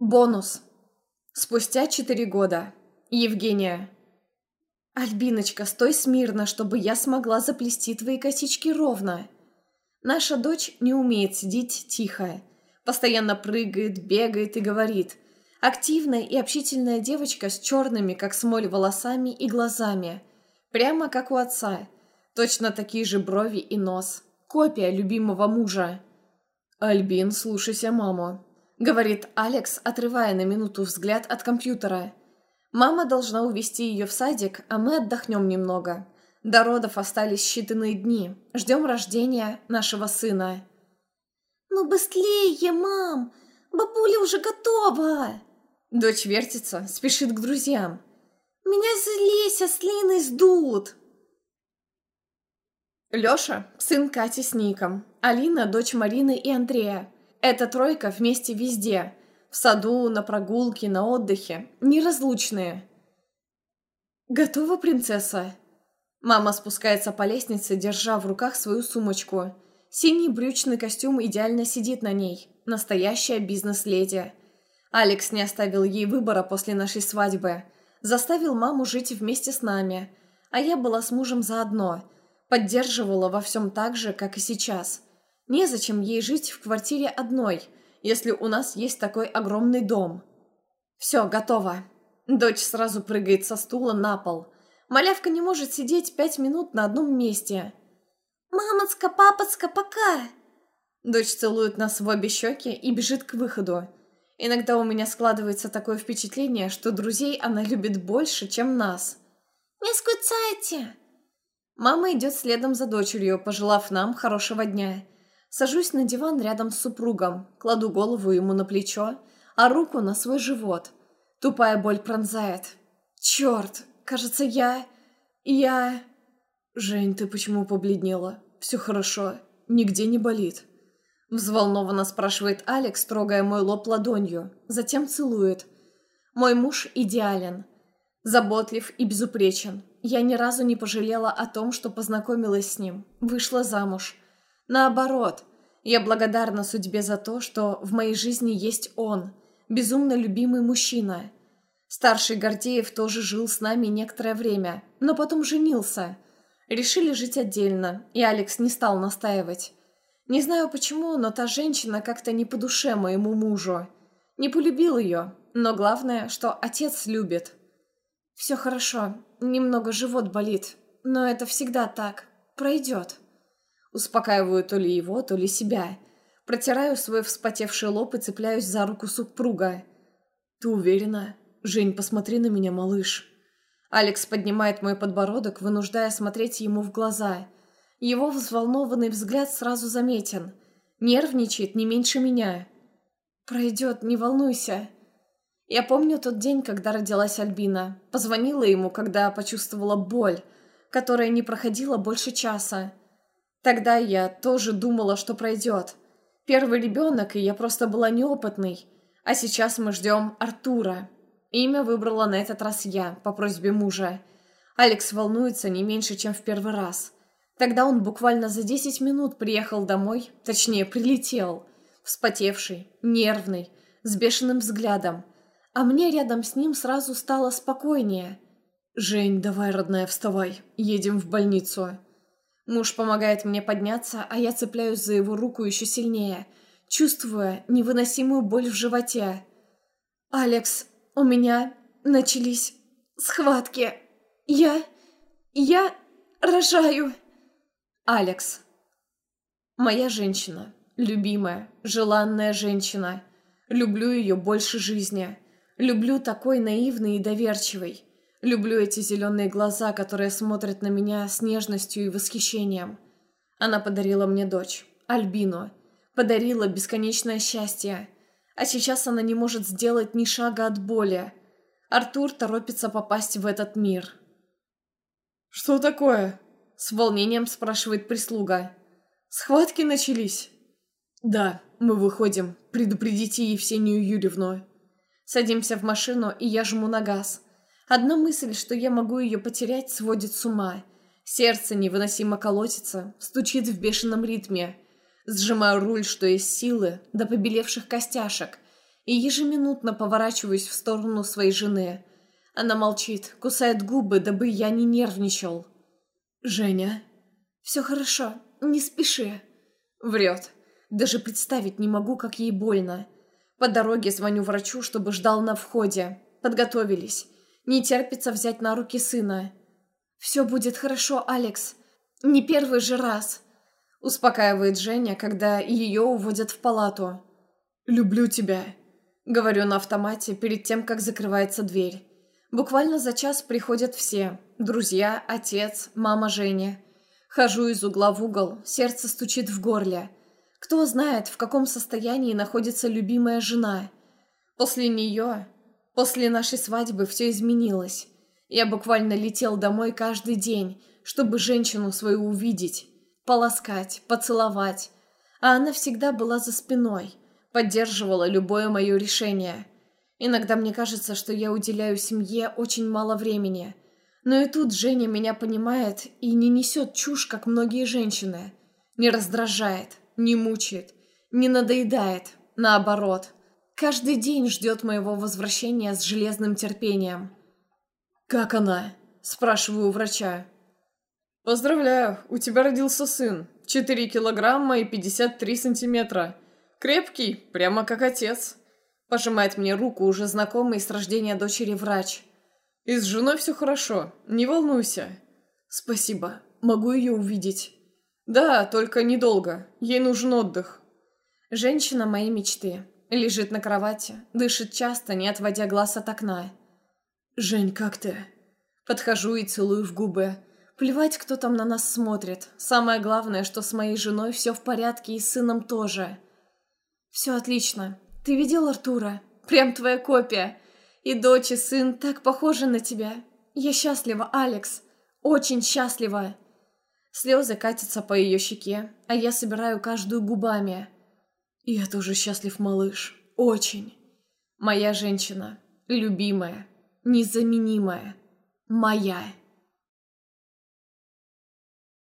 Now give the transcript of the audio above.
Бонус. Спустя четыре года. Евгения. «Альбиночка, стой смирно, чтобы я смогла заплести твои косички ровно. Наша дочь не умеет сидеть тихо. Постоянно прыгает, бегает и говорит. Активная и общительная девочка с черными, как смоль, волосами и глазами. Прямо как у отца. Точно такие же брови и нос. Копия любимого мужа. «Альбин, слушайся маму», — говорит Алекс, отрывая на минуту взгляд от компьютера. «Мама должна увезти ее в садик, а мы отдохнем немного. До родов остались считанные дни. Ждем рождения нашего сына». «Ну быстрее, мам! Бабуля уже готова!» Дочь вертится, спешит к друзьям. «Меня Леся с Линой ждут!» Лёша – сын Кати с Ником. Алина – дочь Марины и Андрея. Эта тройка вместе везде. В саду, на прогулке, на отдыхе. Неразлучные. «Готова, принцесса?» Мама спускается по лестнице, держа в руках свою сумочку. Синий брючный костюм идеально сидит на ней. Настоящая бизнес-леди. Алекс не оставил ей выбора после нашей свадьбы. Заставил маму жить вместе с нами. А я была с мужем заодно – Поддерживала во всем так же, как и сейчас. Незачем ей жить в квартире одной, если у нас есть такой огромный дом. Все, готово. Дочь сразу прыгает со стула на пол. Малявка не может сидеть пять минут на одном месте. «Мамочка, папочка, пока!» Дочь целует нас в обе щеки и бежит к выходу. Иногда у меня складывается такое впечатление, что друзей она любит больше, чем нас. «Не скучайте!» Мама идет следом за дочерью, пожелав нам хорошего дня. Сажусь на диван рядом с супругом, кладу голову ему на плечо, а руку на свой живот. Тупая боль пронзает. Черт, кажется, я... я... Жень, ты почему побледнела? Все хорошо, нигде не болит. Взволнованно спрашивает Алекс, трогая мой лоб ладонью, затем целует. Мой муж идеален, заботлив и безупречен, я ни разу не пожалела о том, что познакомилась с ним, вышла замуж. Наоборот, я благодарна судьбе за то, что в моей жизни есть он, безумно любимый мужчина. Старший Гордеев тоже жил с нами некоторое время, но потом женился. Решили жить отдельно, и Алекс не стал настаивать. Не знаю почему, но та женщина как-то не по душе моему мужу. Не полюбил ее, но главное, что отец любит. «Все хорошо. Немного живот болит. Но это всегда так. Пройдет». Успокаиваю то ли его, то ли себя. Протираю свой вспотевший лоб и цепляюсь за руку супруга. «Ты уверена? Жень, посмотри на меня, малыш». Алекс поднимает мой подбородок, вынуждая смотреть ему в глаза. Его взволнованный взгляд сразу заметен. Нервничает не меньше меня. «Пройдет, не волнуйся». Я помню тот день, когда родилась Альбина. Позвонила ему, когда почувствовала боль, которая не проходила больше часа. Тогда я тоже думала, что пройдет. Первый ребенок, и я просто была неопытной. А сейчас мы ждем Артура. Имя выбрала на этот раз я, по просьбе мужа. Алекс волнуется не меньше, чем в первый раз. Тогда он буквально за 10 минут приехал домой, точнее, прилетел. Вспотевший, нервный, с бешеным взглядом – а мне рядом с ним сразу стало спокойнее. «Жень, давай, родная, вставай, едем в больницу». Муж помогает мне подняться, а я цепляюсь за его руку еще сильнее, чувствуя невыносимую боль в животе. «Алекс, у меня начались схватки. Я... я рожаю». Алекс. Моя женщина. Любимая, желанная женщина. Люблю ее больше жизни. Люблю такой наивный и доверчивый. Люблю эти зеленые глаза, которые смотрят на меня с нежностью и восхищением. Она подарила мне дочь, Альбину. Подарила бесконечное счастье. А сейчас она не может сделать ни шага от боли. Артур торопится попасть в этот мир. «Что такое?» – с волнением спрашивает прислуга. «Схватки начались?» «Да, мы выходим. Предупредите Евсению Юрьевну». Садимся в машину, и я жму на газ. Одна мысль, что я могу ее потерять, сводит с ума. Сердце невыносимо колотится, стучит в бешеном ритме. Сжимаю руль, что есть силы, до побелевших костяшек, и ежеминутно поворачиваюсь в сторону своей жены. Она молчит, кусает губы, дабы я не нервничал. «Женя?» «Все хорошо, не спеши». Врет. Даже представить не могу, как ей больно. По дороге звоню врачу, чтобы ждал на входе. Подготовились. Не терпится взять на руки сына. «Все будет хорошо, Алекс. Не первый же раз», — успокаивает Женя, когда ее уводят в палату. «Люблю тебя», — говорю на автомате перед тем, как закрывается дверь. Буквально за час приходят все — друзья, отец, мама Женя. Хожу из угла в угол, сердце стучит в горле. Кто знает, в каком состоянии находится любимая жена. После нее, после нашей свадьбы все изменилось. Я буквально летел домой каждый день, чтобы женщину свою увидеть, полоскать, поцеловать. А она всегда была за спиной, поддерживала любое мое решение. Иногда мне кажется, что я уделяю семье очень мало времени. Но и тут Женя меня понимает и не несет чушь, как многие женщины. Не раздражает, не мучает, не надоедает, наоборот. Каждый день ждет моего возвращения с железным терпением. «Как она?» – спрашиваю у врача. «Поздравляю, у тебя родился сын. 4 килограмма и 53 сантиметра. Крепкий, прямо как отец». Пожимает мне руку уже знакомый с рождения дочери врач. «И с женой все хорошо, не волнуйся». «Спасибо, могу ее увидеть». «Да, только недолго, ей нужен отдых». Женщина моей мечты. Лежит на кровати, дышит часто, не отводя глаз от окна. «Жень, как ты?» Подхожу и целую в губы. Плевать, кто там на нас смотрит. Самое главное, что с моей женой все в порядке и с сыном тоже. Все отлично. Ты видел Артура? Прям твоя копия. И дочь, и сын так похожи на тебя. Я счастлива, Алекс. Очень счастлива. Слезы катятся по ее щеке, а я собираю каждую губами. Я тоже счастлив, малыш. Очень. Моя женщина. Любимая. Незаменимая. Моя.